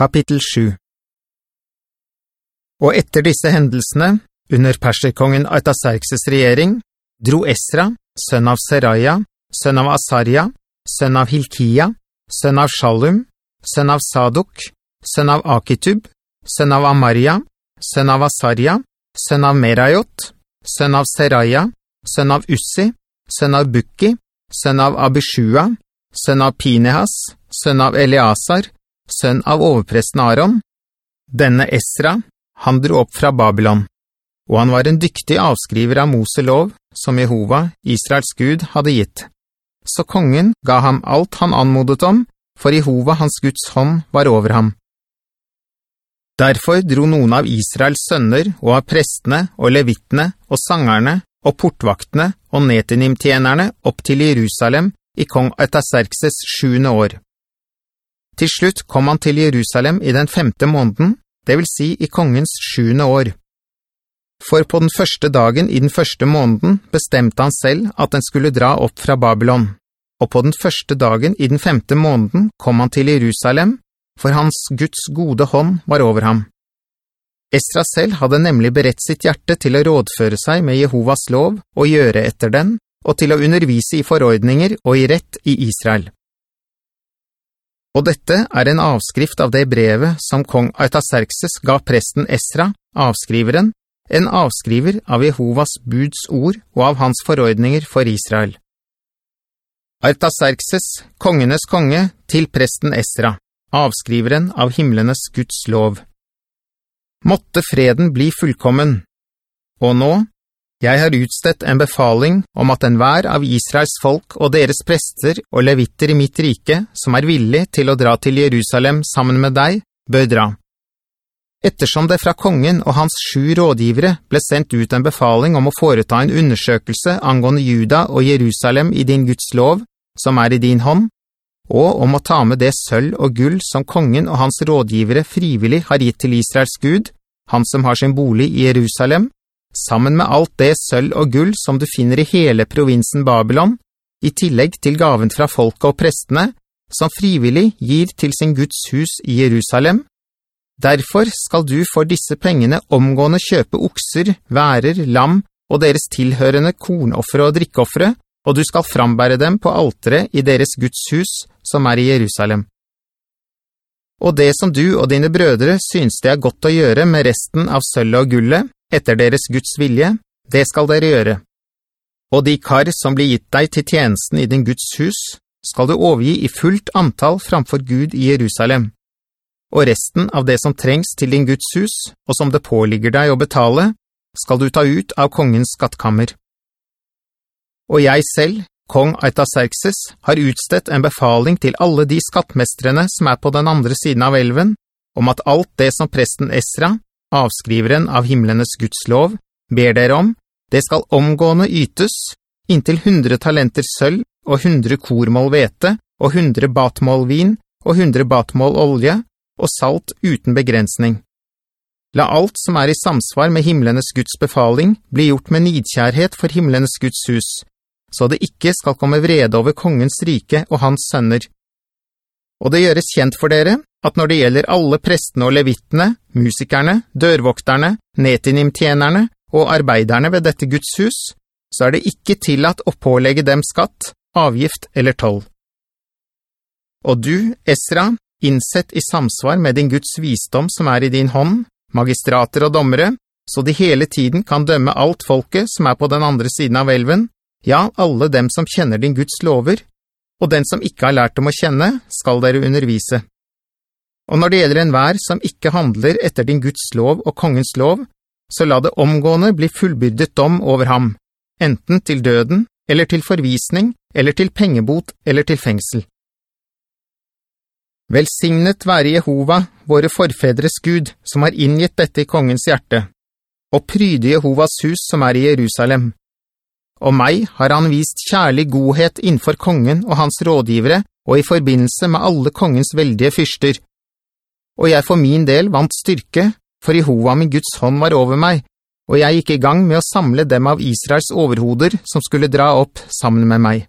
Kapittel 7 Og etter disse hendelsene, under perserkongen Artaserkses regjering, dro Esra, sønn av Seraya, sønn av Asaria, sønn av Hilkia, sønn av Shalum, sønn av Sadok, sønn av Akitub, sønn av Amaria, sønn av Asaria, sønn av Merayot, sønn av Seraya, sønn av Ussi, sønn av Bukki, sønn av Abishua, sønn av Pinehas, sønn av Eleazar, sønn av overpresten Aaron. Denne Esra, han dro opp fra Babylon, og han var en dyktig avskriver av Mose lov, som Jehova, Israels Gud, hadde gitt. Så kongen ga ham alt han anmodet om, for Jehova hans Guds hånd var over ham. Derfor dro noen av Israels sønner og av prestene og levittene og sangerne og portvaktene og netinimtjenerne opp til Jerusalem i kong Artaserkses sjuende år. Til slutt kom han til Jerusalem i den femte måneden, det vil si i kongens sjuende år. For på den første dagen i den første måneden bestemte han selv at den skulle dra opp fra Babylon, og på den første dagen i den femte måneden kom han til Jerusalem, for hans Guds gode hånd var over ham. Esra selv hadde nemlig berett sitt hjerte til å rådføre seg med Jehovas lov og gjøre etter den, og til å undervise i forordninger og i rett i Israel. Og dette er en avskrift av det brevet som kong Artaxerxes ga presten Esra, avskriveren, en avskriver av Jehovas buds ord og av hans forordninger for Israel. Artaxerxes, kongenes konge, til presten Esra, avskriveren av himmelenes Guds lov. Måtte freden bli fullkommen. Og nå, jeg har utstedt en befaling om at enhver av Israels folk og deres prester og levitter i mitt rike, som er villig til å dra til Jerusalem sammen med deg, bør dra. Ettersom det fra kongen og hans sju rådgivere ble sendt ut en befaling om å foreta en undersøkelse angående Juda og Jerusalem i din Guds lov, som er i din hånd, og om å ta med det sølv og gull som kongen og hans rådgivere frivillig har gitt til Israels Gud, han som har sin bolig i Jerusalem, sammen med alt det sølv og gull som du finner i hele provinsen Babylon, i tillegg til gaven fra folket og prestene, som frivillig gir til sin Guds hus i Jerusalem. Derfor skal du for disse pengene omgående kjøpe okser, værer, lam og deres tilhørende kornoffere og drikkeoffere, og du skal frambære dem på altere i deres Guds hus, som er i Jerusalem. Og det som du og dine brødre synes det er godt å gjøre med resten av sølv og gullet, etter deres Guds vilje, det skal dere gjøre. Og de kar som blir gitt deg til tjenesten i din Guds hus, skal du overgi i fullt antall framfor Gud i Jerusalem. Og resten av det som trengs til din Guds hus, og som det påligger deg å betale, skal du ta ut av kongens skattkammer. Og jeg selv, kong Aitaserxes, har utstedt en befaling til alle de skattmestrene som er på den andre siden av elven, om at alt det som presten Esra, avskriveren av himlenes Guds lov, ber dere om, det skal omgående ytes, inntil hundre talenter sølv og hundre kormål vete, og hundre batmål vin, og hundre batmål olje, og salt uten begrensning. La alt som er i samsvar med himlenes Guds befaling bli gjort med nidkjærhet for himlenes Guds hus, så det ikke skal komme vrede over kongens rike og hans sønner. Og det gjøres kjent for dere at når det gjelder alle prestene og levittene, musikerne, dørvokterne, netinimtjenerne og arbeiderne ved dette Guds hus, så er det ikke tillatt å pålegge dem skatt, avgift eller toll. Og du, Esra, innsett i samsvar med din Guds visdom som er i din hånd, magistrater og dommere, så de hele tiden kan dømme alt folket som er på den andre siden av elven, ja, alle dem som kjenner din Guds lover, og den som ikke har lært dem å kjenne, skal dere undervise. Og når det gjelder en vær som ikke handler etter din Guds lov og kongens lov, så la det omgående bli fullbyrdet dom over ham, enten til døden, eller til forvisning, eller til pengebot, eller til fengsel. Velsignet være Jehova, våre forfedres Gud, som har inngitt dette i kongens hjerte, og pryde Jehovas hus som er i Jerusalem. Og meg har han vist kjærlig godhet innenfor kongen og hans rådgivere, og i forbindelse med alle kongens veldige fyrster, og jeg for min del vant styrke, for Jehova min Guds hånd var over meg, og jeg gikk i gang med å samle dem av Israels overhoder som skulle dra opp sammen med meg.